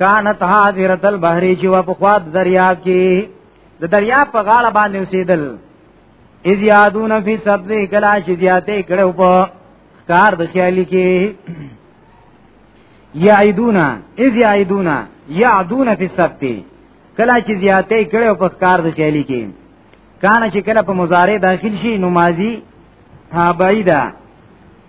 کانت حاضرت البحر چې وا په خوا د دریاب کې د دریاب په غاړه باندې اوسېدل اذ یادون فی سبذ کلا چې زیاته کړو په کار د خیالي کې یعیدونا اذ یعیدونا یعدون فی سبت کلا چې زیاته کړو په کار د خیالي کې کانه چې کله په مضارع داخل شي نو ماضی ها بعیدا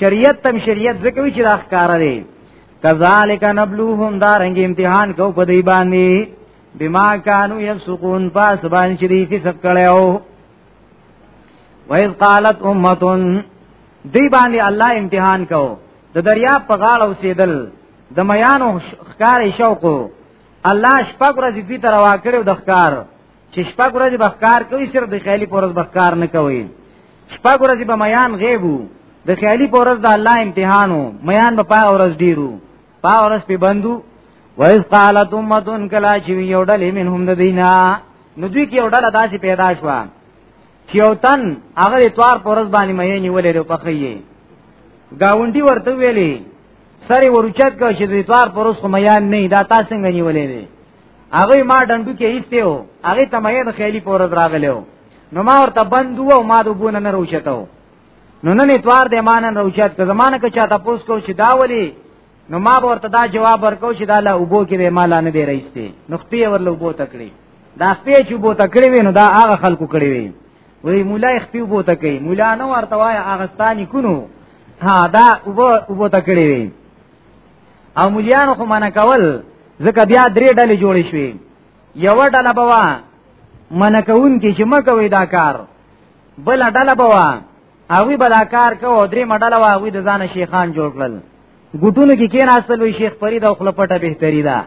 شریعت تم شریعت ځکه وی چې راخکار دی کذالک نبلوهم دارنګ امتحان کو په دی باندې بما كانوا يفسقون پاس باندې چې دی فسق کړو وایز قالت امه دی باندې الله امتحان کو د دریا په غاړه اوسېدل د میانو ښکارې شوق الله شپږ ورځې دوی ته روا کړو د ښکار چې شپږ ورځې بخکار کوي صرف د خیالي پورز بخکار نه کوي شپږ ورځې به میان غیبو د خیالي پورز د الله امتحانو میان به پای ورځ ډیرو پای ورځ په بندو وایز قالت امتون کلا چې یو ډلې منهم د دینا نو دوی کې یو ډله داسې پیدا شو چې یو تن هغه اتوار پورز باندې مې نیولې ورو پخې گاونډي ورته ویلي سره ورچت کا چې د اتوار پورز خو میان نه دا تاسو څنګه نیولې هغه ما ډنډو کې ایسته و هغه تمایه د خیلی پور راغلو نو ما ورته بندو او ما دوبونه نه روچتو نو نن اتوار د مان نه روچت که زمانه کې چاته پوس کو چې دا ولی نو ما ورته دا جواب ورکو چې دا له وبو کې به مال نه دی راځته نو خپې ورله وبو تکړي دا خپې چې وبو تکړي وي نو دا هغه خلکو کړي وي وی مولا خپې وبو تکړي مولا نو ورته وای هغه ستاني کونو ها دا وبو وبو تکړي وي او مليانو خو منع کول ځکه بیا درې ډلې جوړې شوې یو ډله بوا منع کوون کې چې مکوې دا کار بل ډله بوا اوی بلا کار کو درې مډله وا اوی د ځان شیخان جوړ کړل ګټونو کې کین اصل وی شیخ فرید او خپلپټه بهتري ده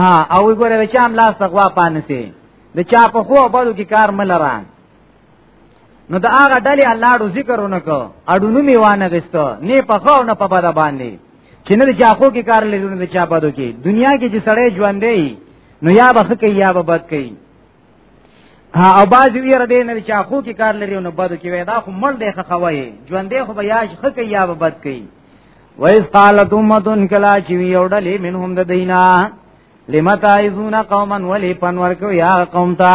ها او ګوره چې هم لاس تقوا پانسي د چا په خو بلو کې کار ملران نو دا هغه ډلې الله ډو ذکرونه کو اډونو می وانه غستو نه په خو نه په بد باندې چې نه چا خو کې کار لري نه چا بدو کې دنیا کې چې سړی ژوند دی نو یا بخ کې یا به بد کوي ها او باز وی ردی نه چا خو کې کار لري نو بدو کې وای دا خو مړ دی خوي ژوند دی خو به یا خ کې یا به بد کوي وایس قالت امتن کلا چې وی وړلې منهم د دینا لمتا ایزون قوما ولی پنور کو یا قوم تا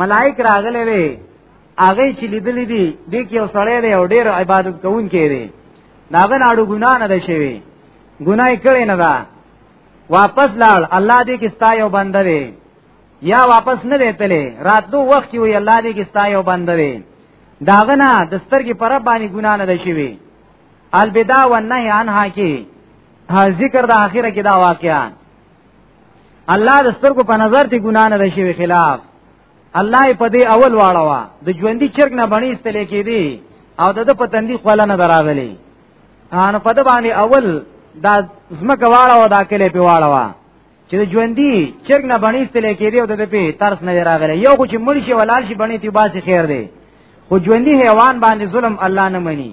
ملائک راغلي وي هغه چې لیدلې دي د کې یو سړی دی او ډیر عبادت کوونکی دی داغه ناړو ګنا نه ده شوی ګناي کړی نه ده واپس لاړ الله دې کې ستا یو بنده دی یا واپس نه دی تللی راتلو وخت کې وي الله دې کې ستا یو بنده دی داغه نه د سترګې پر باندې ګنا نه ده شوی البدا والنهي عنها کې ذکر د اخره کې دا واقعا الله د سترګو په نظر ته ګنا نه شي خلاف الله په دې اول واړوا د ژوندۍ چرګ نه بڼي استلې کېدی او د په تندې خوله نه دراغلی ان په د باندې اول دا زمکه واړوا دا کله په واړوا چې د ژوندۍ چرګ نه بڼي استلې کېدی او د په ترس نه دراغلی یو خو چې مړ شي ولال شي بڼي تی باسي خیر دی خو ژوندۍ حیوان باندې ظلم الله نه مني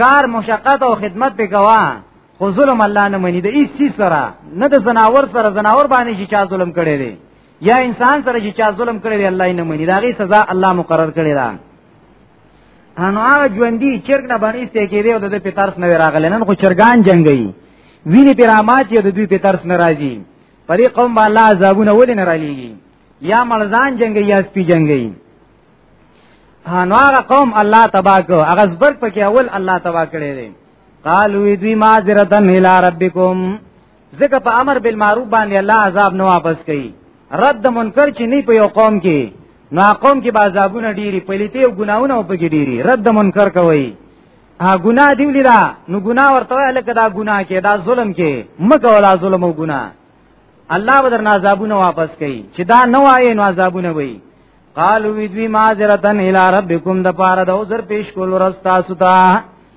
کار مشقت او خدمت به گواه خو ظلم الله نه مني د هیڅ څه سره نه د زناور سره زناور باندې چې چا ظلم کړی دی یا انسان سره چې چا ظلم کړی دی الله یې نه مني دا غي سزا الله مقرر کړی دا انو هغه ژوندۍ چرګ نه باندې ستې کېږي او د پترس نه راغلی نن خو چرګان جنگي ویني پیرامات یې د دوی پترس نه راځي پرې قوم به الله عذابونه ولې نه رالیږي یا ملزان جنگي یا سپي جنگي هانوار قوم الله تبا کو هغه زبر پکې اول الله تبا کړی دی قالو دوی معذرتن الى ربکم ځکه په امر بالمعروف باندې الله عذاب نه واپس کوي رد منکر چې نه په یو قوم کې نو قوم کې بازابونه ډيري پلیتی او ګناونه او پکې ډيري رد منکر کوي ها ګنا دی ولیدا نو ګنا ورته الکه دا ګنا کې دا ظلم کې مګه ولا ظلم او ګنا الله بدر نازابونه واپس کوي چې دا نه وایې نو عذابونه وي قالو وی دوی معذرتن الی ربکم د پاره د عذر پیش کول رستا ستا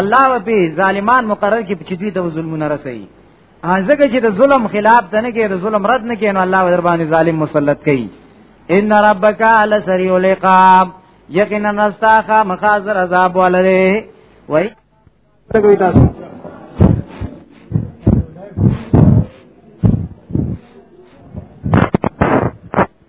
الله و به ظالمان مقرر کې چې دوی د ظلمونه رسي ځکه چې د ظلم خلاف دنه کې د ظلم رد نه کینو الله در باندې ظالم مسلط کوي ان ربک علی سریع العقاب یقینا نستاخه مخازر عذاب ولره وای تګوي تاسو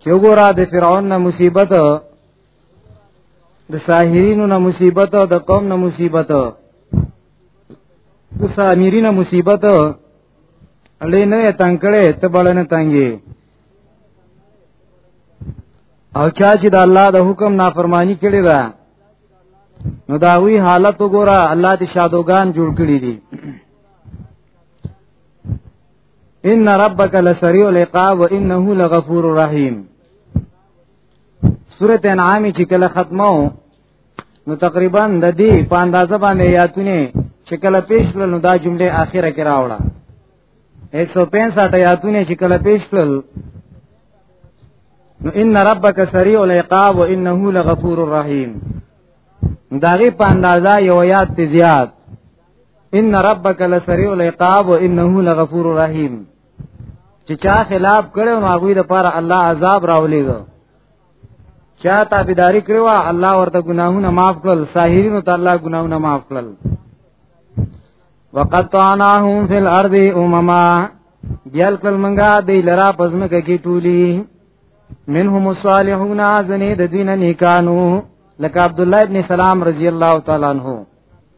چې وګوره د فرعون نه مصیبت د ساحرینو نه مصیبت د قوم نه مصیبت د سامیرینه مصیبت لې نه تنکړې ته بلنه تنګي او چا چې د الله د حکم نافرمانی کړی دا نو دا وی حالت وګوره الله دې شادوغان جوړ کړی دي ان ربک لسریع العقاب وانه لغفور رحیم سورۃ انعام چې کله ختمو نو تقریبا د دې په اندازه باندې یاتونه چې کله پیش کړل نو دا جمله اخیره کې راوړه 165 یاتونه چې کله پیش کړل نو ان ربک سریع العقاب وانه لغفور رحیم داغه په اندازا یو یاد ته زیات ان ربک لسریع العقاب وانه لغفور رحیم چې چا خلاف کړو نو هغه د پاره الله عذاب راولېږي چا تابعداري کړو الله ورته ګناهونه معاف کړل ساحرینو ته الله ګناهونه معاف کړل وقطعناهم فی الارض امما بیل کل منګه دی لرا پزمکه کی ټولی منهم الصالحون ازنی د دین نیکانو لکه عبد الله ابن سلام رضی الله تعالی عنہ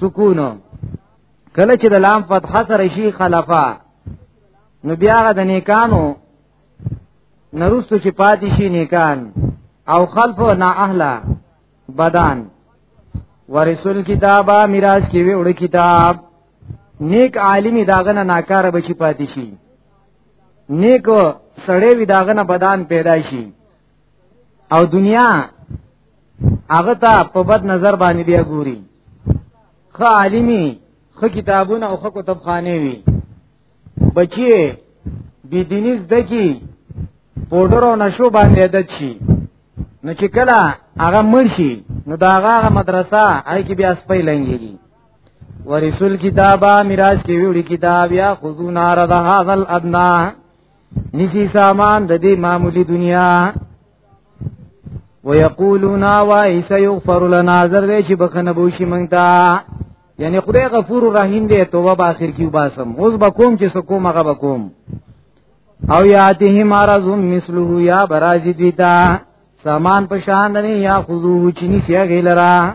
سکون کله چې د لام فتحه سره شي خلفا نو بیا د نیکانو نرستو چې پاتې شي نیکان او خلف نا اهلا بدان ورسول کتابا میراث کې وړ کتاب نیک عالمی داغنه ناکاره بچی پاتې شي نیک سړی وی داغنه بدان پیدا شي او دنیا هغه ته په بد نظر باندې بیا ګوري خ عالمي خ کتابونه او خ کتابخانه وي بچي بي دیني زده کی پودر او نشو باندې عادت شي نو چې کله هغه مرشي نو دا هغه مدرسه هغه کې بیا سپي لنګيږي ورسول کتابا میراث کې ویړي کتاب یا خذونا رضا هذا الادنا نسی سامان د دې معمولی دنیا ويقولون وای سيغفر لنا زر دې چې بخنه بوشي مونږ ته یعنی خدای غفور رحیم دې توبه با اخر کیو باسم اوس بکوم چې سکوم هغه بکوم او یاته مرض مثله یا برازی دیتا سامان پشان نه یا خذو چنی سیغه لرا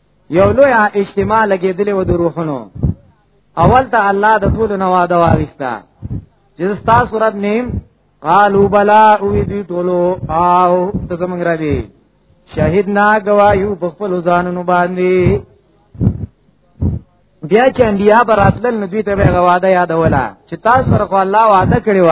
یو لوی اجتماع لګیدلې و د روحونو اول ته الله د ټول نو واده واغستا چې تاسو رب نیم قالو بلا او دې ټولو او ته زمونږ ربي شهید نا گوايو په خپل ځانونو باندې بیا چې انبیا براتل نو دوی ته غواده یادوله چې تاسو سره الله وعده کړی و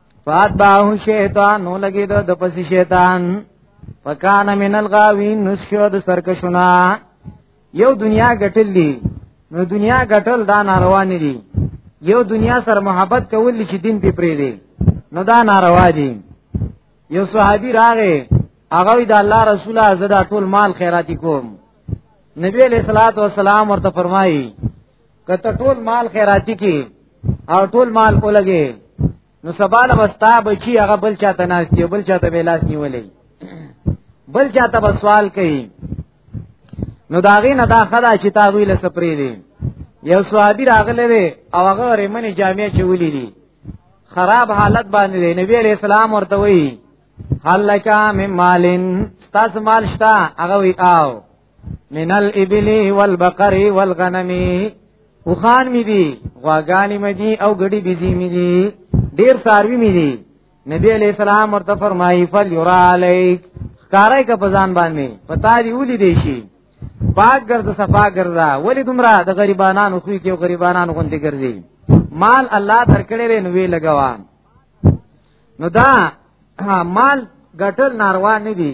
فات باو شیطان نو لګی دو د پس شیطان فکان من الغاوین نشو د سرکشنا یو دنیا ګټل دی نو دنیا ګټل دا ناروان دي یو دنیا سره محبت کول چې دین په پری دی نو دا ناروا دي یو صحابي راغې هغه د الله رسول زدا ټول مال خیراتی کوم نبی علیہ الصلوۃ والسلام ورته فرمایي کته ټول مال خیراتی کی او ټول مال اولګي نو سباله وستا بچي هغه بل چاته ناشتي بل چاته ویلاس نیولې بل چاته بسوال کوي نو داغې نه دا خدا چې تا ویل سپری دي یو صحابي راغله وي او هغه ریمنې جامع چولې دي خراب حالت باندې دی نبی علیہ السلام ورته وی حلکا مم مالن ستاس مال شتا هغه وی آو من الابل والبقر والغنم وخان می دي غواګانی می دي او ګډي بيزي می دي ډیر ساروی می دي نبی علیہ السلام ورته فرمایي فل یرا علیک کارای کا پزان باندې پتا دی ولي دی شي پاک ګرځ صفا ګرځا ولی دومره د غریبانو خو کې غریبانو غوندې ګرځي مال الله درکړې دی نو وی لګوا نو دا مال ګټل ناروا نه دی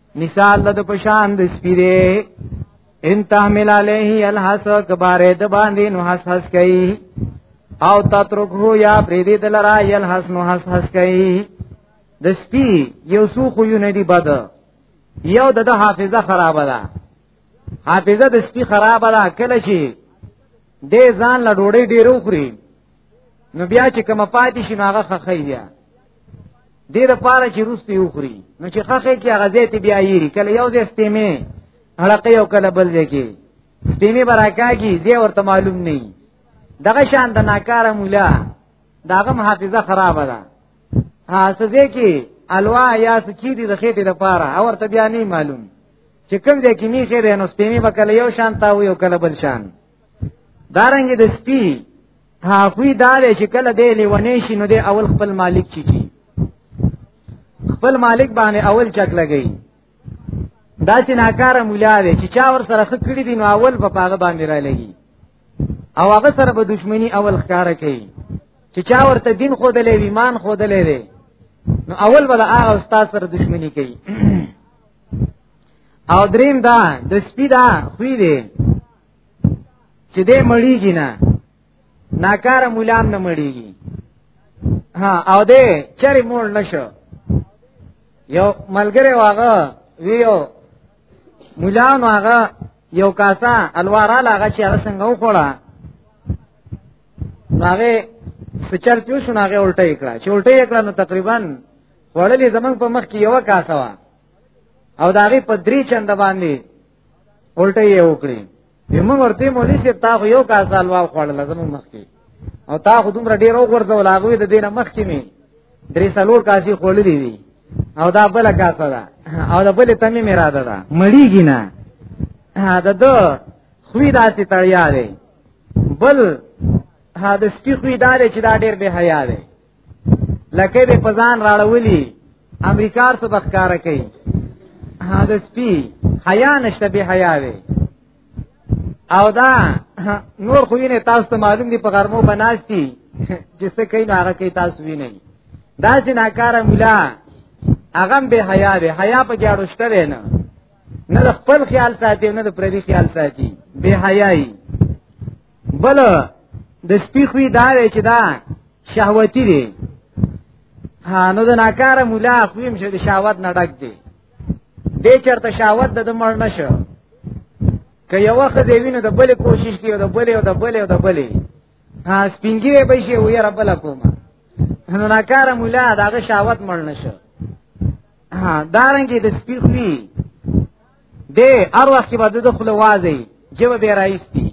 مثال د پشان د سپیره ان تحمل علیه الحس کباره د باندې نو حس حس کوي او تترکو یا پریدی د لرا یل حس نو حس حس کوي د سپی یو سو خو یو ندی بد یو د حافظه خراب ده حافظه د سپی خراب ده کله چې د ځان له ډوړې ډیرو خوري نو بیا چې کوم پاتې شي نو هغه خخې دی دې د پاره چې روس ته وخوري نو چې خخه کې هغه دې ته بیا یې کله یو ځای استیمه هړقې یو کله بل ځای کې استیمه براکاږي دې ورته معلوم نه دغه شان د ناکاره مولا داغه حافظه خراب ده هڅه دې کې الوا یا سچې دې د خېټې لپاره او ورته بیا نه معلوم چې کوم ځای کې می خېره نو استیمه وکړ یو شان تا یو کله بل شان دارنګ د سپی هغوی دالې چې کله دی لیونی شي نو دی اول خپل مالک چی کی خپل مالک باندې اول چک لګی دا چې ناکاره مولا دی چې چا ور سره خکړی دی نو اول په پاغه باندې را لګي او هغه سره به دښمنی اول ښکارا کوي چې چا ورته دین خو دلې ایمان خو دلې دی نو اول به هغه استاد سره دښمنی کوي او دریم دا د سپیدا خوې دی چې دې مړیږي نه ناکاره مولام نه مړیږي ها او دې چری مول نشو یو ملګری واغه ویو مولان واغه یو کاسا الوارا لاغه چې هغه څنګه وخوړه هغه سچل پیو شو هغه الټه کړه چې الټه کړه نو تقریبا وړلې زمنګ په مخ کې یو کاسا وا او داغه په درې چند باندې الټه یې وکړي یمه ورته مولوی صاحب تا خو یو کا سال واو خړل لازم مخکي او تا خو دومره ډیر وګرځو لاغوي د دینه مخکي می درې سالور کاسي خړل دي وی او دا بل کاسه ده او دا بل تمه می را ده دا مړیږي نه دا دو خوی داسې تړیا دی بل دا سپی خوی دار چې دا ډیر به حیا دی لکه به پزان راړولي امریکا سره بخکار کوي ها د سپي حیا نشته به حیا وي او دا نور خو یې تاسو ته معلوم دي په غرمو بناستی چې څه کوي نو هغه کوي تاسو وینئ دا چې ناکاره مولا هغه به حیا به حیا په جاړو شته نه نه خپل خیال ساتي نه د پردي خیال ساتي به حیاي بل د سپیخوی دا دی چې دا شهوتی دی ها نو د ناکار مولا خویم شه د شهوت نه ډک دی دې چرته شهوت د مړ نشه که یو وخت دی وینه د بلې کوشش کوي د بلې او د بلې او د بلې ها سپینګي به شي وې رب لا کوم نو ناکار مولا داغه شهوت مړ نشه ها دارنګي د سپیخوی دې هر وخت کې بده خپل وازي جيب به رايستي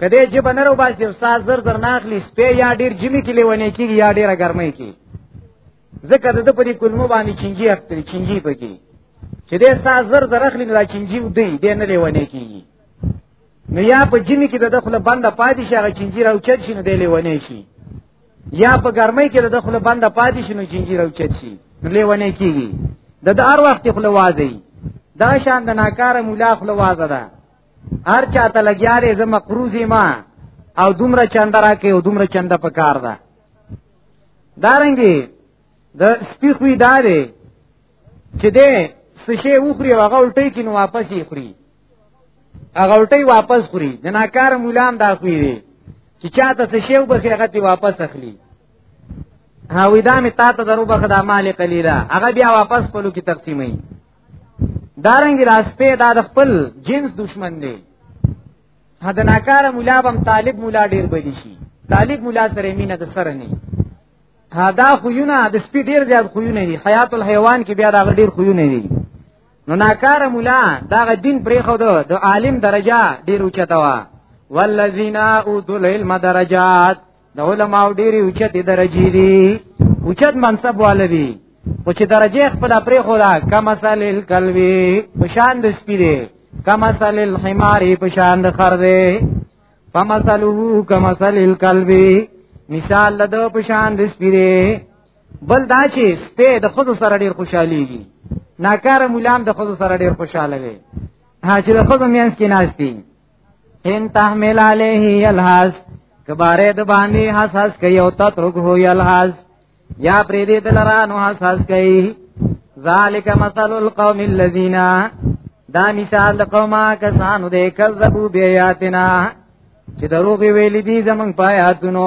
کله جيب نه رو باسي استاد زر زر ناخلي سپي یا ډیر جمی کې لیونه کیږي یا ډیره ګرمۍ کې ځکه د په دې کلمو باندې چنجي اخلي چنجي پکې چې دې استاد زر زر اخلي نه چنجي ودی دې نه لیونه کیږي نو یا په جمی کې د دخل بنده پاتې شي هغه چنجي راوچت شي نو دې لیونه شي یا په ګرمۍ کې د خپل بند پاتې شنو جنجي راوچت شي نو لیونه کیږي د د هر وخت خپل وازي دا شان د ناکار مولا خپل وازه ده هر چاته لګیارې زه مقروزي ما او دومره چند راکې او دومره چند په کار ده دارنګي د دا سپی خوې دارې چې دې سشي وخوري هغه الټي کین واپس یې خوري هغه الټي واپس خوري د ناکار مولام دا خوې دي چې چاته څه شیو به هغه تی واپس اخلي هاوی دا می تا ته درو بخ دا مال قلیلا هغه بیا واپس پلو کی تقسیمې دارنګ راسته دا د خپل جنس دشمن دی دا ناکار مولا بم طالب مولا ډیر بدی شي طالب مولا سره مینه د سره نه دا خوونه د سپی ډیر زیات خوونه دي حیات الحیوان کې بیا دا ډیر خوونه دي نو ناکار مولا دا دین پرې خو د عالم درجه ډیر اوچته وا والذین اوتوا العلم درجات د علماء ډیر اوچته درجه دي اوچت منصب والدي او چې درجه خپل پرې خو دا کما سال الکلوی پشان د سپیره کما سال الحماری پشان د خر دی فمثله کما سال الکلوی مثال د پشان د سپیره بل دا چې سپه د خود سره ډیر خوشاليږي ناکار مولام د خود سره ډیر خوشاله وي ها چې د خود میانس کې ناشتي ان تحمل عليه الحاس کباره د باندې حساس کوي او تترک هو الحاس یا پرې دې دلرانو حساس کوي ذالک مثل القوم الذين دا مثال د قومه کسانو دې کذبوا بیاتنا چې دروغ ویلي دي زمنګ پایاتونو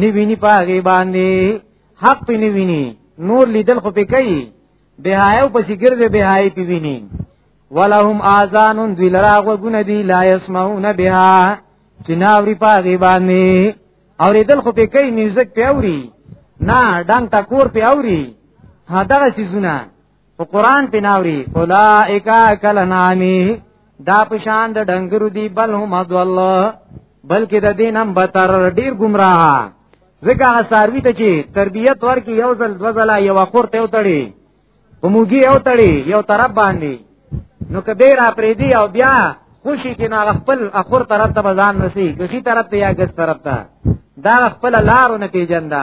نی ویني پاګې باندې حق پې نی ویني نور لیدل خو پې کوي بهایو پسې ګرځي بهایي پې ویني ولهم اذان ذی لرا وغن دی لا يسمعون بها چناوري پاګې باندې اوریدل خو پې کوي میوزیک پې اوري نه ډنګ ټکور پې اوري هدا سيزونه په قران په ناوري اولائک کل نامی دا پشان د ډنګرو دی بل هم ادول بلکې د دینم بتر ډیر گمراه ځکه هغه ساروی ته چې تربیت ورکی یو ځل دو ځله یو خورته یو تړي په موګي یو تړي یو طرف باندې نو کبه را پریدي او بیا خوشی کې نو خپل اخر طرف ته بزان نسی کشي طرف ته یا ګس طرف ته دا خپل لارو نه پیجنده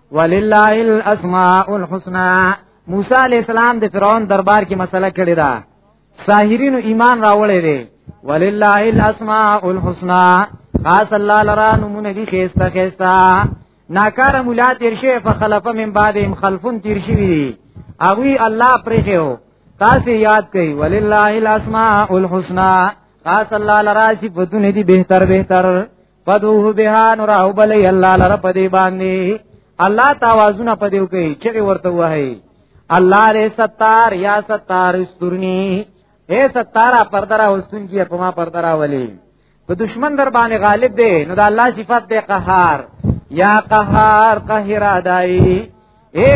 ولله الاسماء الحسنا موسی علی السلام د فرعون دربار کې مسله کړی دا ساحرینو ایمان راوړی دی ولله الاسماء الحسنا خاص الله لرا نمونه دي خيسته خيسته ناکار مولا تیر شي فخلف من بعدهم خلفون تیر شي دي اوی الله پرخیو تاسو یاد کړئ ولله الاسماء الحسنا خاص الله لرا صفاتونه دي بهتر بهتر فدوه بها نور او بلی الله لره پدی باندې الله تاوازونه پدیو کوي چې ورته وایي الله دې ستار یا ستار استرنی اے ستارا پردرا حسن کی په ما پردرا ولی په دشمن در باندې غالب دی نو د الله صفات دی قهار یا قهار قهر ادای اے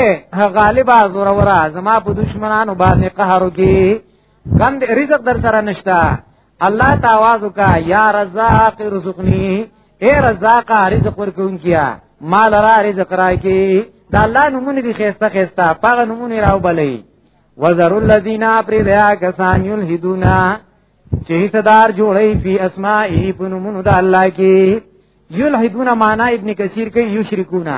غالبا زور ورا زما په دشمنانو باندې قهر کی کم دې رزق در سره نشتا الله ته आवाज وکا یا رزاق رزقنی اے رزاق رزق ورکون کیا مال را رزق راي کی دا الله نمونه دي خيسته خيسته پاغه نمونه راو بلې وذر الذين ابریا کسان یلحدونا چې حصدار جوړي فی اسماء په نمونه د الله کې یلحدونا معنا ابن کثیر کې یشرکونا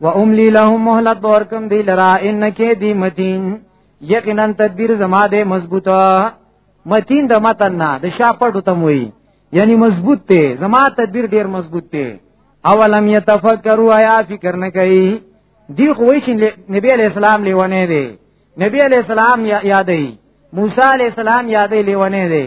و املی لهم مهلت ورکم دی لرا انک دی متین یقینا تدبیر زما دې مضبوطه متین د متن نه د شاپټو تم وی یعنی مضبوط ته زما تدبیر ډیر مضبوط ته اولم یتفکروا یا فکر نه کوي دی خو وی چې نبی علی السلام لیونه دی نبی علی السلام یادې موسی علی السلام یادې لیونه دی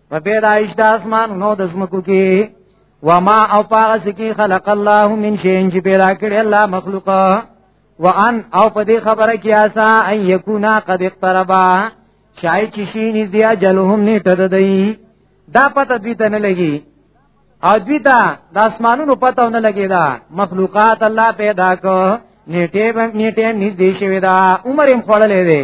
په پیدایش د اسمان نو د زمکو کې وما او پاغه سکی خلق الله من شيء چې پیدا کړی الله مخلوقا وان او په دې خبره کې آسا ان یکونا قد اقتربا شای چې شي نږدې اجلهم نیټه ده دی دا پته دوی ته نه لګي او دوی ته د اسمانونو پته نه لګي دا مخلوقات الله پیدا کو نیټه نیټه نږدې شوی دا عمر هم خړلې دی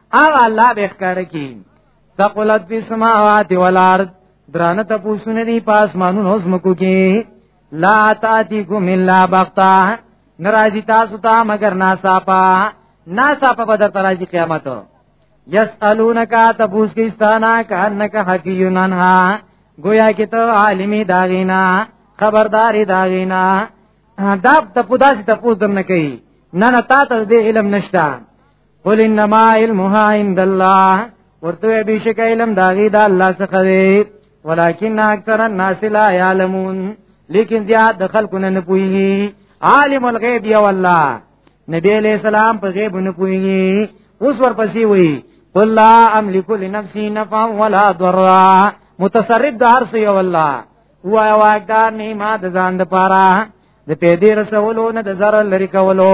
هغه الله به ښکار کی ثقلت فی السماوات والارض درانه ته پوښونه دی پاس مانو نوز مکو کی لا تاتیکم الا بغتا ناراضی تاسو ته مگر ناصافا ناصافا بدر تراجی قیامت یسالونک تبوس کی استانا کانک حقیون انها گویا کی ته عالمی داغینا خبرداری داغینا دا ته پداسي ته پوز درنه کوي نه نه تا ته دې علم نشته قل انما علمها عند الله ورته به شک علم داغي دا الله څخه دی ولكن اکثر الناس لا يعلمون لیکن زیاد د خلکو نه پوهیږي عالم الغیب یو الله نبی علیہ السلام په غیب نه پوهیږي اوس ورپسې وایي قل لا املك لنفسي نفعا ولا ضرا متصرف د هر څه یو الله هو واقدار نه ما د ځان د پاره د پیدې رسولو نه د zarar لري کولو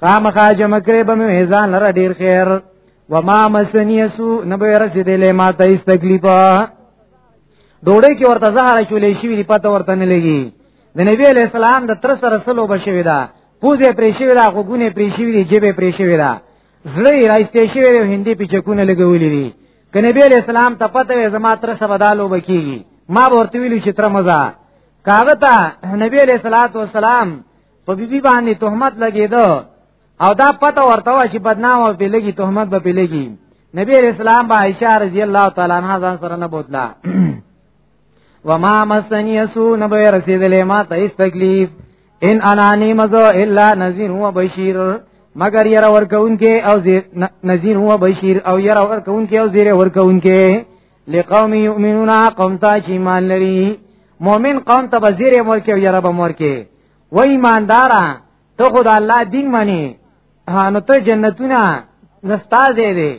خامخا جمع کړې به مې ځان لره ډیر خیر وما مسنی سو نبو رسیدلې ما ته هیڅ تکلیف ډوړې کې ورته زهره چولې شي وی پته ورته نه لګي د نبی علی السلام د تر سره سلو بشوي دا پوزه پرې شي دا غوګونه پرې شي دی جبه پرې شي دا زړه راځي شي هندي په چکونه لګولې دي کنه بیا اسلام ته پته وې زما تر سبدالو بکیږي ما ورته ویل چې تر مزه کاغه ته نبی علیہ الصلوۃ والسلام په بیبي باندې تهمت لګیدو او دا پته ورته و چې بدنام او په لګي تهمت به په لګي نبی علیہ السلام با عائشہ رضی الله تعالی عنها ځان سره نه بوتلا وما مسنی اسو نبی رسیدلې ما ته هیڅ تکلیف ان انا نیمزو الا نذیر و بشیر مگر یرا ورکون کې او زیر نذیر و بشیر او یرا ورکون کې او زیر ورکون کې لقوم یؤمنون قوم تا چې ایمان لري مؤمن قوم ته وزیر امر کې او یرا به امر کې و ایماندارا ته خدای الله دین منی نو ته جنتونه زستا دې دې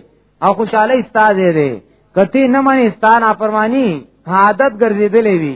او خوشاله استا دې دې کتی نه منی ستانه پرمانی عادت ګرځیدلې وی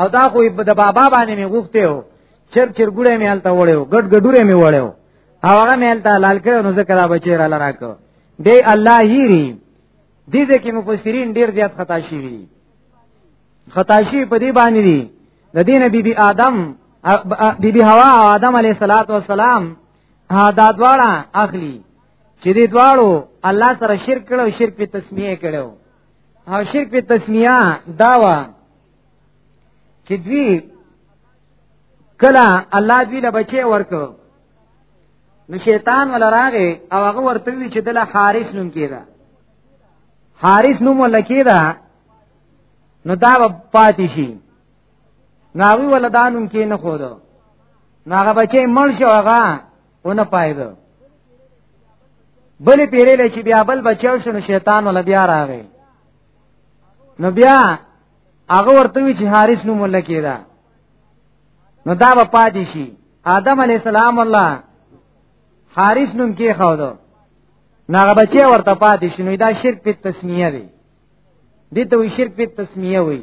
او دا خو د بابا باندې مې غوښته و چر چر ګړې مې حالت وړو ګډ ګډورې مې وړو او هغه مې حالت لال کړو نو ذکر را بچی را لراکو دی الله یری دې دې کې مفسرین ډیر زیات خطا شي وي خطا شي په دې باندې دي د دینه بی بی آدم بی بی حوا او آدم علیه الصلاۃ والسلام دا دواړه اخلي چې دې دواړو الله سره شرک کړو شرک په تسمیه کړو او شرک په تسمیه داوا چې دوی کله الله دوی له بچي ورکو نو شیطان ولا راغې او هغه ورته وی چې دله حارث نوم کیدا حارث نوم ولکیدا نو دا پاتې شي ناوی ولدانم کې نه خودو ناغه بچي مړ شو هغه ونه پایده بلې پیرې لې چې بیا بل بچاو شنو شیطان ولا بیا راغی نو بیا هغه ورته وی چې حارث نو مل کېدا نو دا به پاتې شي آدم علی السلام الله حارث نوم کې خاو دو ناغه بچي ورته پاتې شنو دا شرک په تسمیه دی دي ته شرک په تسمیه وي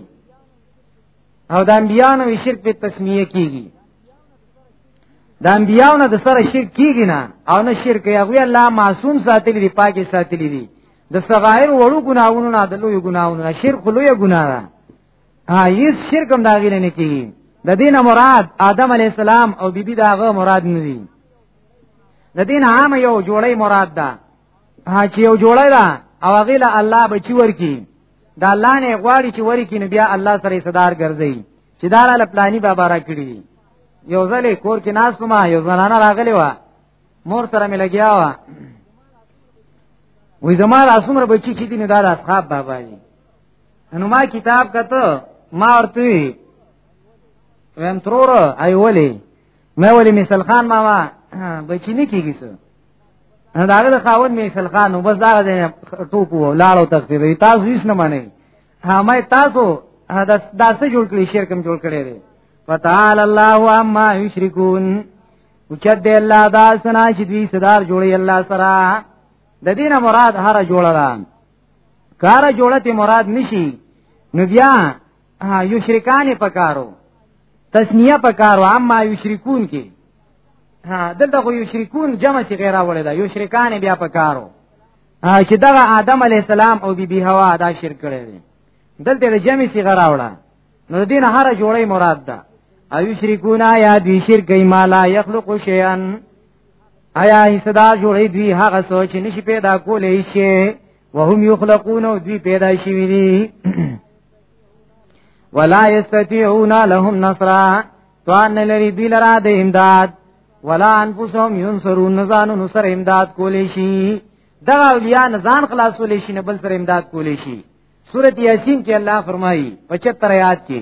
او د انبیانو شرک په تسمیه کیږي د انبیانو د سره شرک کیږي نه او نه شرک یغوی الله معصوم ساتلی دی پاکي ساتلی دی د صغائر وړو ګناونو نه د لوی ګناونو نه شرک لوی ګناه ده ها هیڅ شرک هم داغی نه کیږي د دین مراد آدم علی السلام او بیبي داغه مراد نه دي د دین عام یو جوړی مراد ده ها چې یو جوړه ده او هغه له الله بچی ورکی دا الله نه غواړي چې ورکی نو بیا الله سره صدر ګرځي چې دا له پلاني بابا را کړی یو ځل کور کې ناس ما یو زنانه راغلی و مور سره مې لګیا و وې زما راسمره بچی چې دین دا اصحاب بابا دی نو ما کتاب کته ما ورته ویم ترور ایولی مې ولې مثال خان ماما بچی نه کیږي څه نه داغه د خاون می شل خان بس دا د ټوپ و لاړو تخفیف تاسو هیڅ نه مانی همای تاسو دا داسې جوړ کړی شرک هم جوړ کړی دی فتعال الله عما یشرکون وچد دی الله دا سنا چې دوی صدر جوړي الله سره د دینه مراد هر جوړه ده کار جوړه ته مراد نشي نو بیا ها یشرکان پکارو تسنیه پکارو اما یشرکون کې ها دلته خو یشرکون جمع شي غیر راوړی دا یشرکان بیا پکارو چې دغه آدم علی السلام او بی بی حوا دا شرک کړی دی دلته د جمع صیغه راوړه نو دین هر جوړی مراد ده او یشرکونا یا دوی شرک ما لا یخلق شیئا آیا حصدار جوړی دوی هغه سوچ نشي پیدا کولای شي وهم یخلقون دوی پیدا شوی دي ولا یستطيعون لهم نصرا توان لري دوی لرا د امداد ولا انفسهم ينصرون نزان نصر امداد کولی شي دا اولیاء نزان خلاصول شي نه بل سر امداد کولی شي سورۃ یاسین کې الله فرمایي 75 آیات کې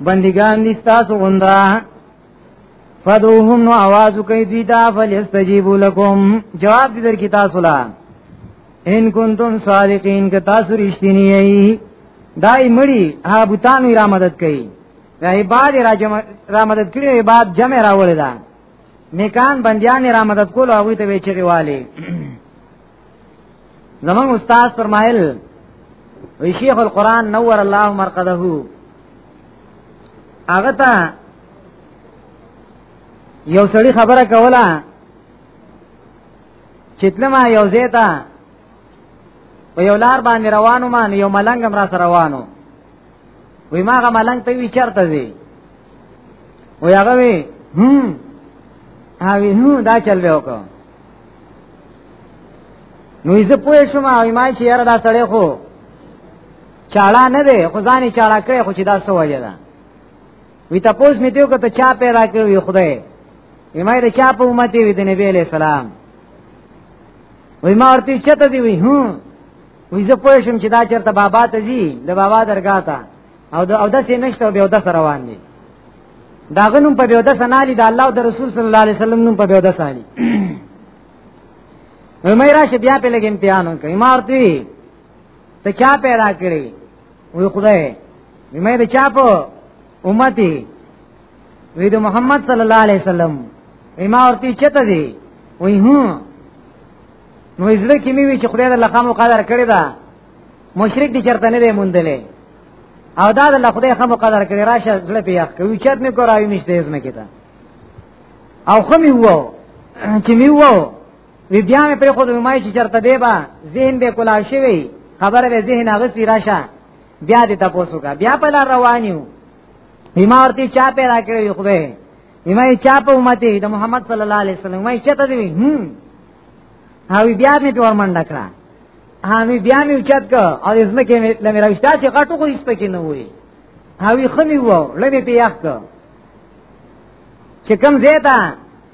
بندگان دي تاسو غوندا فدوهم نو आवाज کوي دوی دا فلستجیبوا لكم جواب دې در کی تاسو لا ان کنتم صادقین که تاسو رښتینی یی دای مړی ها بوتانو را مدد کوي راهي بعد را مدد کړی بعد جمع راول دا میکان بندیان را مدد کول او ته وی چغي والي زمون استاد فرمایل وی شیخ القران نور الله مرقده هغه ته یو سړی خبره کوله چتلما یو زیتا و یو لار باندې روانو ما یو ملنګ را سره روانو وی ماغه ملنګ ته وی چرته دی و هغه وی هم هاوی هم دا چل به وکړه نو یې زه پوه شوم او ما چې یاره دا سړی خو چاړه نه دی خو ځانې چاړه کړی خو چې دا څه وجه ده وی تپوس مې دیو کته چا پیدا کړو وی خدای یمای د چا په امت وی د نبی علی سلام وی ما ورته چته دی وی هو وی زه پوه شوم چې دا چرته بابا ته دی د بابا درگاه ته او د او د سینشته به د سره روان دي دا غنوم په بیوده سنالی د الله او د رسول صلی الله علیه وسلم نوم په بیوده سنالی مې راشه بیا په لګ امتحان وکړ ما ورته ته چا پیدا کړی وی خدای مې د چا په امتی وی د محمد صلی الله علیه وسلم ما ورته چته دی وی هو نو زړه کې مې وی چې خدای د لقم قدر کړی دا مشرک دي چرته نه دی مونډلې او دا د خدای خمو قدر کړي راشه زړه پیاخ کوي چت نه کوراوي مشته اسمه کیتا او خمی وو چې می وو وی بیا مې پر خود مې چې چرته دی با ذهن به کولا شي وي خبره به ذهن هغه سی راشه بیا دې تاسو کا بیا په لار روانیو بما ورته چا پیدا کړی خو به بما چا په امته د محمد صلی الله علیه وسلم مې چته دی هم او بیا مې په ورمنډه کړه همی بیا می اوچت که او ازمکه می لمی روشتا چه غټو خو اس پکی نووی هاوی خمی وو لمی پی یخ که چه کم زیتا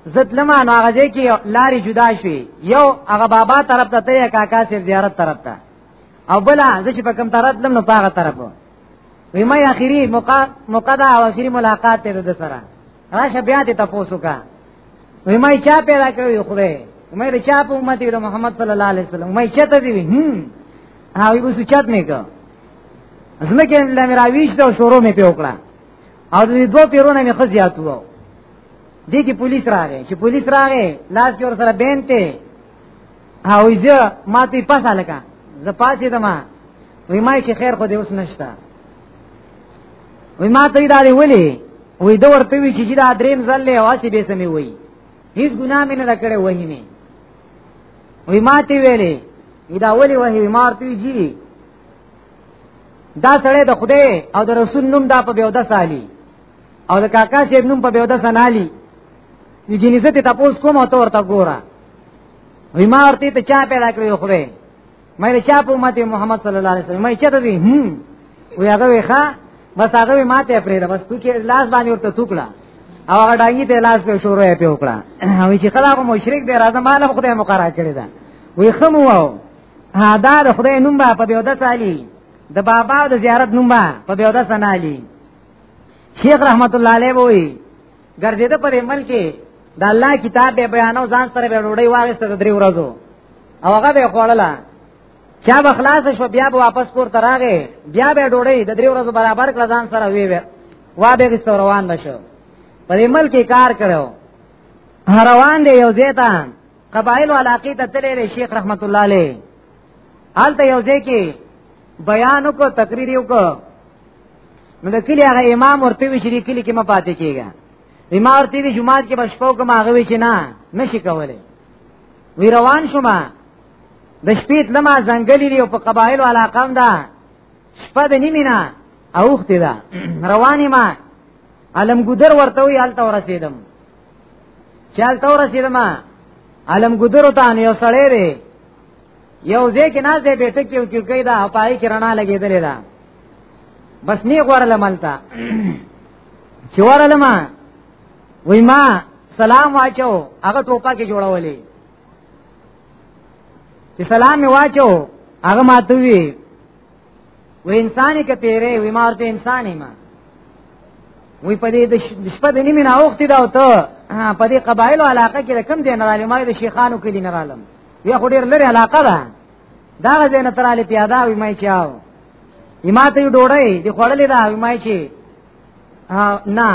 زت لما نو هغه ځای کې لارې جدا شوې یو هغه بابا طرف ته ته کاکا سیف زیارت طرف ته او بلا زه چې په کوم طرف لم نو پاغه طرف وې ما اخیری موقع موقع دا او اخیری ملاقات ته د سره راشه بیا دې تاسو کا وای ما چا پیدا کړی خدای ما دې چا په امت دی محمد صلی الله علیه وسلم ما چته دی هم او یو څه چت نه کا زما کې لمه راويش دا شروع مې په وکړه او دې دوه پیرونه مې خزيات وو دې کې پولیس راغی چې پولیس راغی لاس کې ور سره بینته او یې ما ته پاسه لکه زپاتې دما وای ما چې خیر خو دې اوس نشته وای ما ته دا ویلې وای دا ورته وی چې دا دریم ځل له واسي به سمې وای هیڅ ګناه مې نه کړې وای نه وای ما ته ویلې دا ولی وای ما ورته جی دا سړی د خدای او د رسول نوم دا په بیوده سالي او د کاکا شیب نوم په بیوده سنالي یو جنیزه ته تاسو کوم او ته ورته ګوره وای ما ورته ته چا پیدا کړی خدای مې چا په امت محمد صلی الله علیه وسلم مې چته دي هم وی هغه وی ښا بس هغه وی ماته پرې ده بس تو کې لاس باندې ورته ټوکړه او هغه ډانګي ته لاس په شروع یې په وکړه او چې کله هغه مشرک دی راځه مال خدای مقرره کړی دا وی خمو واو دا د خدای نوم په بیوده سالي د بابا د زیارت نوم په بیوده سنالي شیخ رحمت الله علیه وی ګرځیده په دې ملک د الله کتاب به بیانو ځان سره به وروړی واغسته د درې ورځو او هغه به خوړله چا به خلاص شو بیا به واپس کور ته راغې بیا به ډوړی د درې ورځو برابر کړ ځان سره وی وی وا به غسته روان بشو په دې ملک کار کړو روان دی یو زیتا قبایل علاقه ته تللی شیخ رحمت الله علیه آلته یو ځای کې بیان وکړ تقریر وکړ نو د کلی هغه امام ورته وی شری کلی کې ما پاتې کیږي امام ورته وی جمعه کې بشپو کوم هغه وی چې نه نشي کولای وی روان شوم د شپې لمه ځنګلې دی او په قبایل علاقه هم ده شپه د نیمینا اوخته ده رواني ما علم ګدر ورته وی حالت ورسیدم چالت ورسیدم علم ګدر ته نه یو سړی دی یو ځای کې ناز دی بیٹک کې کې کې دا هپای کې رڼا لګېدلې ده بس نه غوړل ملتا چې ورل ما وای ما سلام واچو هغه ټوپا کې جوړولې چې سلام واچو هغه ماته وی و انساني کې پیرې وی مارته انساني ما وی په دې د شپه د نیمه نه اوختي دا وته په دې قبایلو علاقه کې کم دین راځي ما د شیخانو کې دین راځم بیا خو ډیر لري علاقه ده دا غزه نه تراله پیاده وي مې چاو یما ته ډوړې دی خړلې دا وي مې چی نه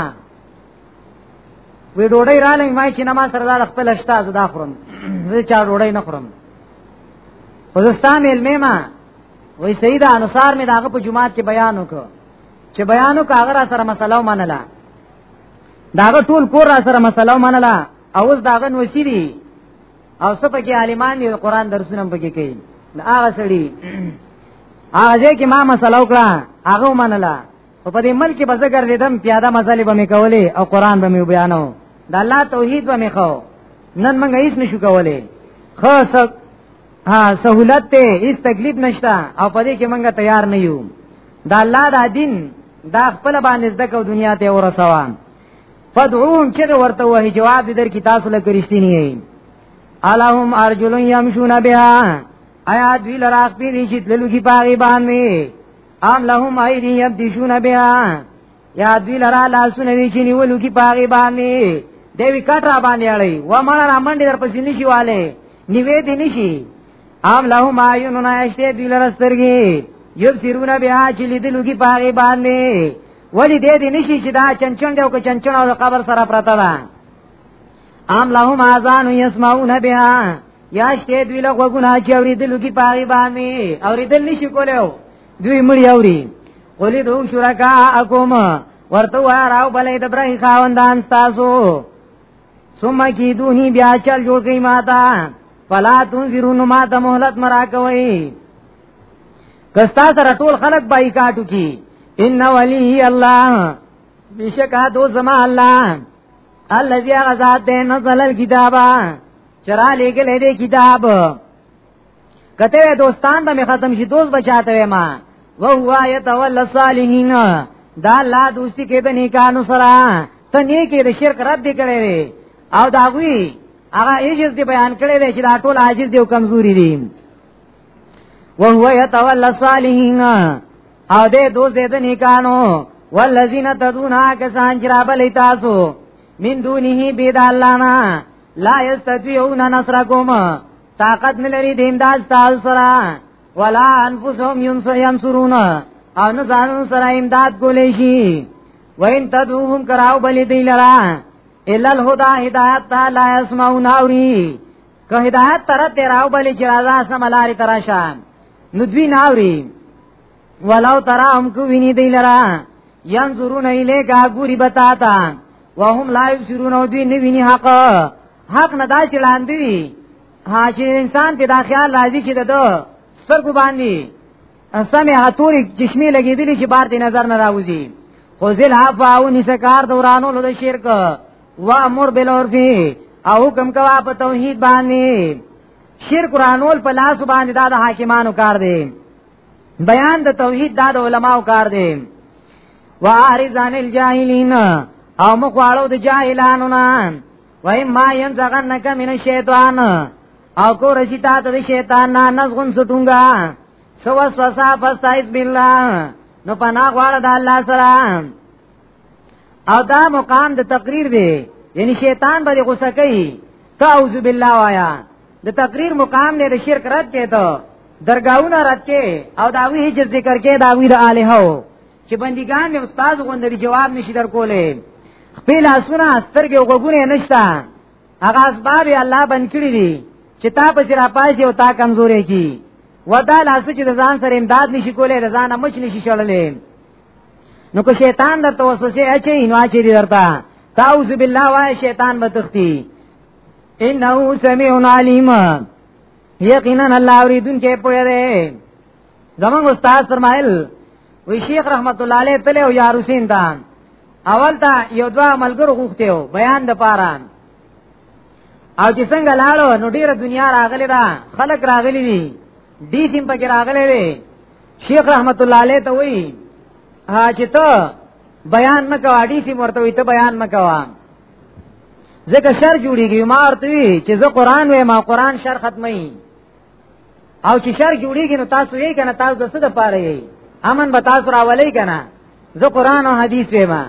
وی ډوړې را لې مې چی نماز سره دا خپل شته زدا خورم زه چا ډوړې نه خورم خوزستان علمې ما وی سید انصار مې داغه په جمعات کې بیان وکړ چې بیان وکړ هغه سره مسله ومنله داغه ټول کور را سره مسله ومنله اوس داغه نوسی دی او سپه کې عالمان دی قران درسونه هم پکې کوي دا هغه سړي هغه ځکه ما مسله وکړه هغه منله او په دې ملک به زګر دیدم پیاده مسلې به مې کولې او قران به مې بیانو دا الله توحید به مې خو نن موږ هیڅ نشو کولې خو سب ها سہولت ته هیڅ تکلیف نشته او په دې کې موږ تیار نه یو دا الله دا دین دا خپل باندې زده کو دنیا ته ورسوان فدعوهم چې ورته وه جواب در کی تاسو له کرشتنی یې الہم ارجلون یمشون بها آیا دوی لراق پی ریشی تللو کی پاغی باندې ام لهم ایدی یبدشون بها یا دوی لرا لاسونه وی چې نیولو کی پاغي باندې دیوی کټ را باندې اړي و مړ را منډي در پسې نشي والے نیوې دي نشي ام له ما یونو ناشته دوی لرا سترګي یب سیرونه بیا چې لیدلو کی پاغي باندې ولی دې دې نشي چې دا چنچن دی او که چنچن او قبر سره پرته ده ام لهم اذان يسمعون بها یا شته دوی له غوګونه چې اوریدل کی پاري باندې اوریدل نشي کولیو دوی مړی اوري قولی دو شرکا اکوم ورته وراو بلې د برای خاوندان تاسو ثم کی دونی بیا چل جوړ کی ماتا فلا تنذرون ما ته مهلت مرا کوي کستا سره ټول خلک بایکاټ کی ان ولی الله بشکا دو زما الله الذي غزاد دې نزل الكتابا چرا لګل دې کتاب کته دوستان به ختم شي دوست بچاته ما وهو يتولى الصالحين دا الله دوستی کې د نیکانو سره ته نیکه د شرک رد دی کړی او دا غوی هغه ایجز دی بیان کړی چې دا ټول عاجز دی او کمزوري دي وهو يتولى الصالحين او دې دوز دې د نیکانو والذین تدعون کسان جرابل تاسو من دونه بيد الله نه لا یستطيعون نصرکم طاقت نلري دین داس تاسو سره ولا انفسهم ينصرون او نه ځانو سره امداد کولې شي وین تدعوهم کراو بلی دی لرا الا الهدى هدایت لا يسمعون اوري که هدایت طرف ته راو بلی چې راځه سم لارې تراشه نو دوی ناوري ولو ترا هم کو ویني دی لرا ينظرون الیک غوري بتا تا وهم لا یبصرون او دوی نه ویني حق حق نه دا چې لاندې ها چې انسان په دا خیال راځي چې دته سترګو باندې سمې هتوري چشمه لګېدلې چې بار دې نظر نه راوځي خو ځل عفاو نسکار دورانو لود شرک و امر بالعرف او حکم کوا په توحید باندې شرک رانول په لاس باندې دا د حاکمانو کار دی بیان د توحید دا د علماو کار دی وارزان الجاهلین او مخواړو د جاهلانو نه وای ما ينزغنک من الشیطان او کو رسی تا ته شیطان نه نزغن سټونګا سو وسوسه فاستعذ بالله نو پناه غواړه د الله سره او دا مقام د تقریر دی یعنی شیطان به غوسه کوي ته اعوذ بالله وایا د تقریر مقام نه د شرک رد کې ته درگاہونه رد کې او دا وی هجر ذکر کې دا وی د الہو چې بندگان نه استاد غوندري جواب نشي درکولې خپل اسونه سترګې وګونه نشتا هغه اسباب الله بن کړی دي چې تا په سر پاجي او تا کمزورې کی ودا لاس چې ځان سره امداد نشي کولې ځان مچ نشي شړلې نو که شیطان درته وسوسه اچي نو اچي درته تعوذ بالله وای شیطان به تختی انه سمیع علیم یقینا الله اوریدون کې پوهه ده زمون استاد فرمایل وی شیخ رحمت الله علیه تل او یار حسین دا اول تا یو دوا ملګرو غوښته و بیان د پاره او چې څنګه لاړو نو ډیره دنیا راغلی دا خلک راغلی دي دې سیم پکې راغلې وي شیخ رحمت الله علیه ته وی ها چې ته بیان مکوا دې سیم ورته وی ته بیان مکوا ځکه شر جوړیږي ما ورته وی چې زه قران وې ما قران شر ختمي او چې شر جوړیږي نو تاسو یې کنه تاسو د څه د پاره یې امن به تاسو راولې کنه زه قران او حدیث وې ما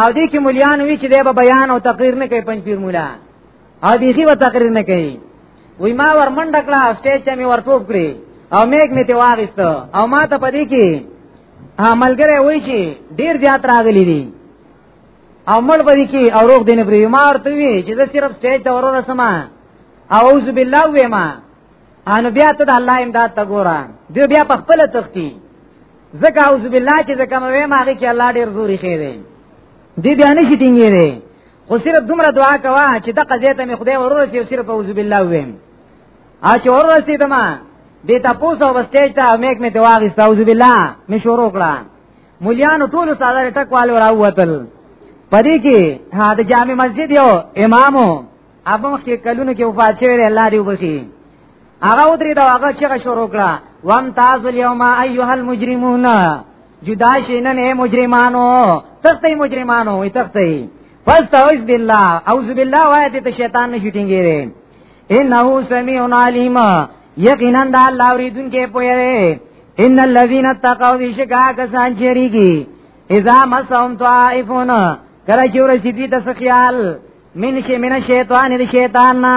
او دې کې مليان وی چې دې به بیان او تقریر نه کوي پنځپیر مولا او بیخي و تقریر نه کوي وی ما ور منډه کړه او سټیج ته مې ور ټوپ کړی او میک مې ته واغست او ما ته پدې کې عملګری وای چې ډیر زیات راغلی دي او مړ پدې کې او روغ دینه پرې ما ورته وی چې زه صرف سټیج ته ورور سم اعوذ بالله وې ما ان بیا ته د الله امداد ته ګورم دی بیا په خپل تختی زکه اعوذ بالله چې زکه مې ما هغه کې الله ډیر زوري خېره دی بیا نشي ټینګې خو صرف دومره دعا کوا چې د قضیه ته مې خدای ورورسې او صرف اعوذ بالله ویم ا چې ورورسې دما دې تاسو او سټیج ته میک می ته واغست اعوذ بالله می شروع کړه مليانو ټول ساده ټکوال راوتل پدې کې ها د جامع مسجد یو امامو ابو مخ کې کلونو کې وفات شوی الله دې وبخي هغه ودرې دا هغه چې شروع کړه وام تاسو اليوم ايها المجرمون جدا شینن اے مجرمانو تختی مجرمانو ای تختی فاستعوذ بالله اعوذ بالله وای ته شیطان نه شټینګی ری انه سمیع علیم یقینا د الله اوریدون کې پوهه دی ان الذين اتقوا بشکا کسان چریږي اذا مسهم طائفون کله چې ورسیدي د خیال من شي من شیطان د شیطان نه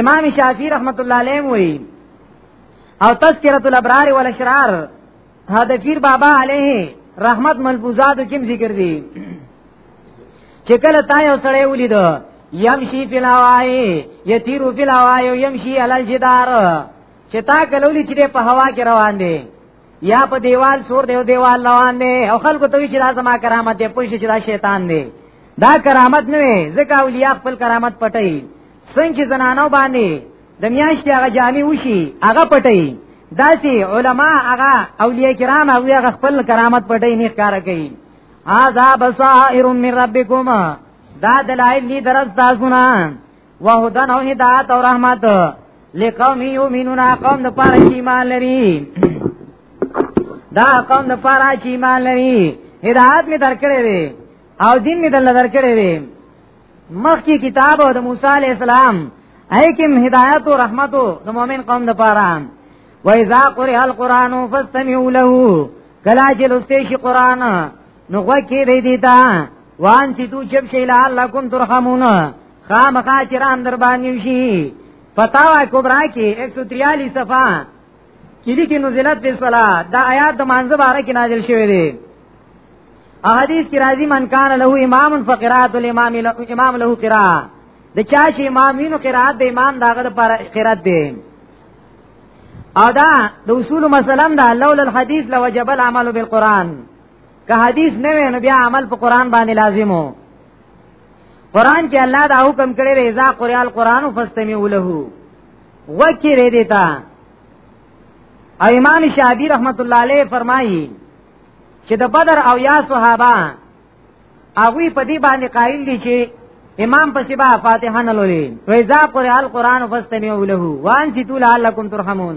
امام شافعی رحمت الله علیه وی او تذکرۃ الابرار والاشرار حدفیر بابا علیه رحمت ملفوظات کوم ذکر دی چې کله تا یو سړی ولید یمشی فی الهوای یتیرو فی الهوای یمشی علی الجدار چې تا کله ولید چې په هوا کې روان دی یا په دیوال سور دیو دیوال روان دی او خلکو ته چې دا زما کرامت دی پوه شي چې دا شیطان دی دا کرامت نه وي ځکه اولیاء خپل کرامت پټي څنګه زنانو باندې د میاشتې هغه جامې وشي هغه پټي داسي علما هغه اولیاء کرام هغه خپل کرامت پټي نه ښکار کوي هاذا بصائر من ربکم دا دلائل لی درس تاسو نه وهدن او هدایت او رحمت لقوم یؤمنون قوم د پاره چې ایمان لري دا قوم د پاره چې ایمان لري هدایت می درکړې دي او دین می دل درکړې دي مخکی کتاب او د موسی علی السلام ایکم هدایت او رحمت د مؤمن قوم د پاره و اذا قرئ القران فاستمعوا له کلا چې لسته شي قران نو وکی دی دیتا وان چې تو چپ شي لعلکم ترحمون خامخا چې رحم در باندې شي فتاوا کبرا کې 143 صفحه کلی کې نزلت په صلاه دا آیات د مانزه باره کې نازل شوی دی احادیث کی راضی من کان له امام فقرات الامام له امام له قرا د چا چې امامینو قرات د امام داغه د پر قرات دی او دا د اصول مثلا دا لول الحديث لوجب العمل بالقران که حدیث نه وي نو بیا عمل په قران باندې لازمو قران کې الله دا حکم کړی دی اذا قرئ القران فاستمعوا له وکړي دیتا او امام شافعی رحمت الله علیه فرمایي چې د بدر او یا صحابه هغه په دې باندې قائل دي چې امام پسې با فاتحه نه لولي وإذا قرئ القرآن فاستمعوا له وانصتوا لعلكم ترحمون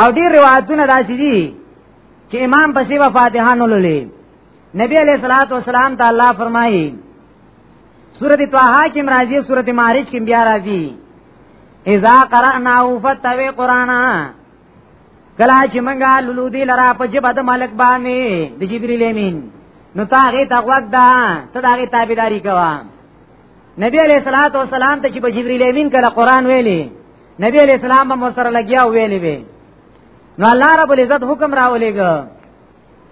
او ډیر روایتونه داسې دي چې امام پسې و فاتحه نه لولې نبی علیہ الصلوۃ والسلام تعالی فرمایي سورۃ طه کې مرাজি سورۃ معارج کې بیا راځي اذا قرأناه فتوي قرانا کلا چې منګه لولو دی لرا په جبه د ملک باندې د جبرئیل امین نو تاغه تقوا دا ته داغه تابعداري کوه نبی علیہ الصلوۃ والسلام ته چې په جبرئیل امین کله قران ویلي نبی علیہ السلام هم سره لګیا ویلې وی نو الله رب العزت حکم راولېګ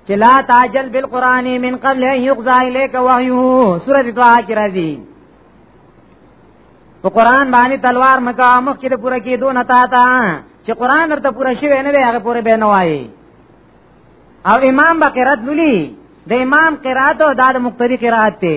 چې لا تعجل بالقران من قبل ان يقضى اليك وحيه سورۃ طه کې راځي په قران باندې تلوار مکا مخ کې پوره کېدو نه تا تا چې قران درته پوره شي نه وي هغه پوره به نه وایي او امام بقرات لولي د امام قرات او د مقتدی قرات ته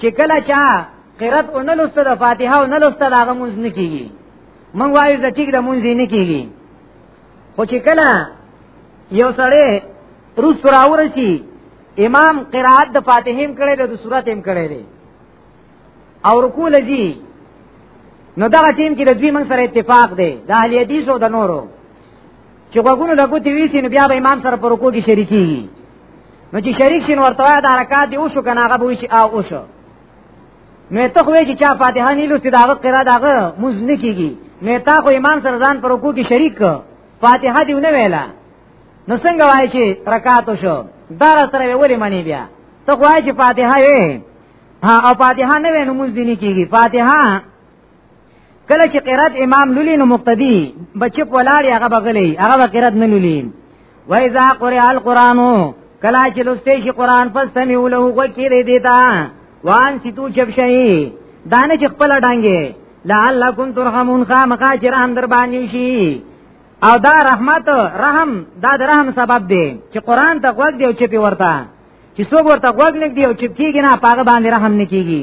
چې کله چا قرات او نه لسته د فاتحه او نه لسته د هغه مونږ نه کیږي مونږ وایو چې ټیک د مونږ نه کیږي خو چې کله یو سړی روز راورسی امام قرات د فاتحه هم کړي د سورته هم کړي دي او رکوع لذي نو دا ټیم کې د دوی من سره اتفاق دی د اهل حدیث او د نورو چې غوګونو له ګوتې ویسي نو بیا به امام سره پر رکوع کې شریکي نو چې شریک شین ورته وای دا حرکت دی اوسو کنه هغه وی چې او اوسو نو ته خو چې چا فاتحه نه لوستي دا هغه قرا داغه موز نه کیږي نو تا خو امام سره ځان پر رکوع کې شریک فاتحه دی نه ویلا نو څنګه وای چې رکعت وشو دا سره ویلې معنی بیا ته خو چې فاتحه یې ها او فاتحه نه وینم موز دی نه کیږي فاتحه کله چې قرات امام لولي نو مقتدی بچ په لاړ هغه بغلی هغه قرات نه لولي وایذا قرئ القرآن کلا چې لسته شي قران پس تنه له وکي دی دیتا وان سیتو چپ شي دانه چې خپل ډانګي لعلکم ترحمون خامخا چې رحم در باندې شي او دا رحمت رحم دا د رحم سبب دی چې قران ته غوږ دی او چپی ورته چې څوک ورته غوږ نه دی او چپ کیږي نه پاګه باندې رحم نه کیږي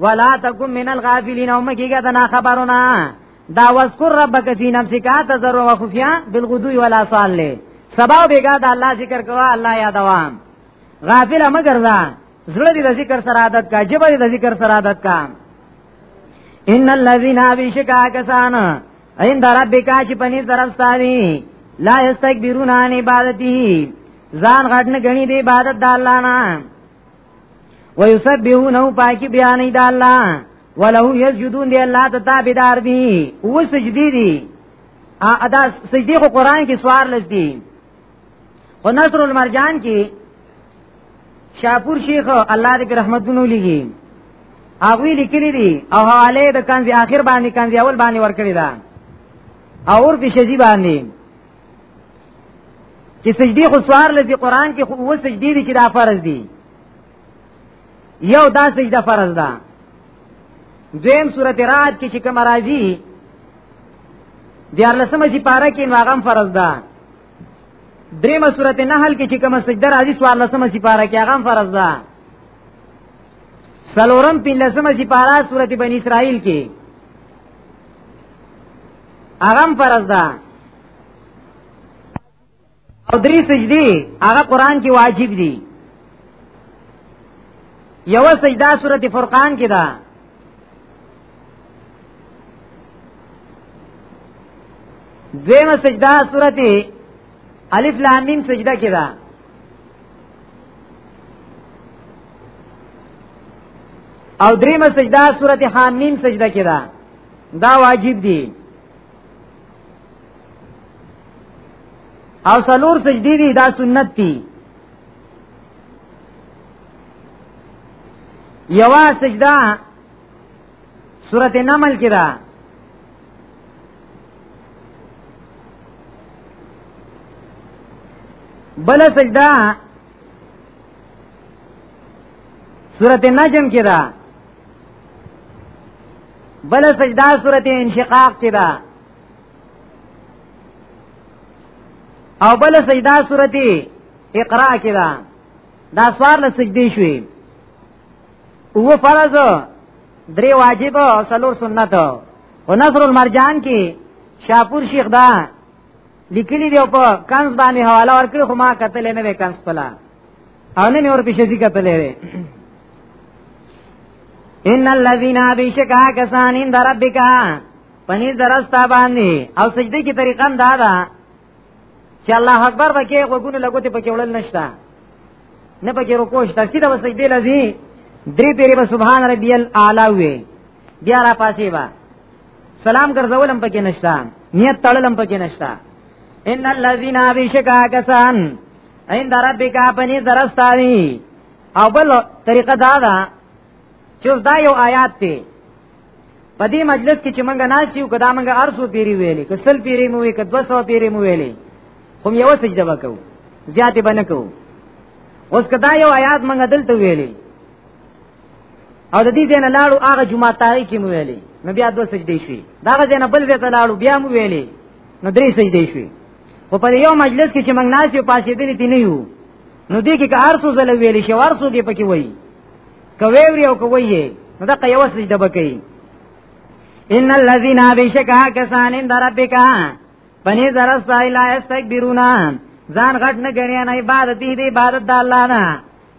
ولا تکم من الغافلین او مکیګه د نا خبرونه دا واذکر ربک فی نفسک تذر و خفیا بالغدو ولا صال له سبا بیګا د الله ذکر کوا الله یادوا غافل مگر ځا زړه دې ذکر سره عادت کا جبه دې ذکر سره عادت کا ان الذين بشکا کسان عند ربک چې پني طرف ستاري لا یستكبرون عن عبادتي ځان غټنه غني دې عبادت د الله نه ويسبحونه پاکي بیان دی الله ولو یسجدون دی الله ته تابعدار دي او سجدي دي ادا سجدي خو قران کې سوار لز دي او نصر المرجان کې شاپور شیخ الله دې رحمتونو لګي هغه لیکلي دي او حواله د کنز اخر باندې کنز اول باندې ورکړي دا اور په شجی باندې چې سجدي خو سوار لسی قران کې خو و سجدي دي چې دا فرض دي یو دا سجده فرض ده دویم سورت رات کې چې کوم راځي دیار لسمه چې پارا کې نواغم فرض ده دریمه سورت نحل کې چې کوم سجده راځي سوار لسمه چې پارا کې هغه فرض ده سلورم پین لسمه چې پارا سورت بنی اسرائیل کې هغه فرض ده او درې سجدي هغه قران کې واجب دي یو سجدا سورته فرقان کې ده دویمه سجدا سورته الف لام میم سجدا کې ده او دریمه سجدا سورته حامیم سجدا کې ده دا واجب دي او سلور سجدی دي دا سنت دي یوا سجدا سورت نمل کی دا بل سجدا سورت نجم کی دا بل سجدا صورت انشقاق کې ده او بل سجدا صورت اقرا کې ده دا سوار له سجدي شوي او فرض درې واجب او سلور سنت او نصر المرجان کې شاپور شیخ دا لیکلی دی په کنز باندې حواله ورکړي خو ما قتل نه وې کنز پلا او نه مې ور پېښې دي قتل لري ان الذين بشکا کسان ان ربک پنی درستا باندې او سجدي کی طریقه هم دا ده چې الله اکبر پکې غوګونه لګوتې پکې وړل نشتا نه پکې رکوع شته سیده وسجدي لذي درې پیری به سبحان ربي الاعلى وي بیا را پاسې با سلام ګرځولم پکې نشتا نیت تړلم پکې نشتا ان الذين بشکا کسان ان ربک پنی درستاوی او بل طریقه دا ده چې دا یو آیات دی په دې مجلس کې چې مونږ ناس یو کدا مونږ ارسو پیری ویلې کسل پیری مو وی کدو سو پیری مو ویلې کوم یو سجده وکاو زیاتې بنه کو اوس کدا یو آیات مونږ دلته ویلې او د دې دینه لاړو هغه جمعه تاریخ کې مو ویلې نو بیا دوه سجدې شوې دا غ دینه بل ځای ته لاړو بیا مو ویلې نو درې سجدې شوې خو په یو مجلس کې چې موږ ناس یو پاسې دلې تینې یو نو دې کې که ارسو زل ویلې شو ارسو دې پکې وایي کوي وری او کوي یې نو دا قیو سجده بکې ان الذين بشکا کسان ان ربک پنی زرستا لا استكبرون ځان غټ نه غنی نه عبادت دې عبادت د الله نه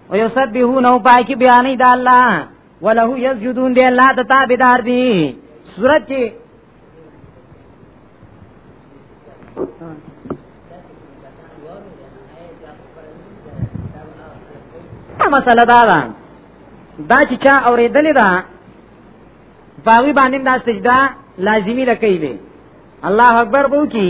ويسبحون او پاکي بیانې د الله وله يسجدون دی الله ته تابعدار دي سورت کې مسله دا ده دا چې چا اورېدلې ده باوی باندې دا سجده لازمی لکې وي الله اکبر بو کی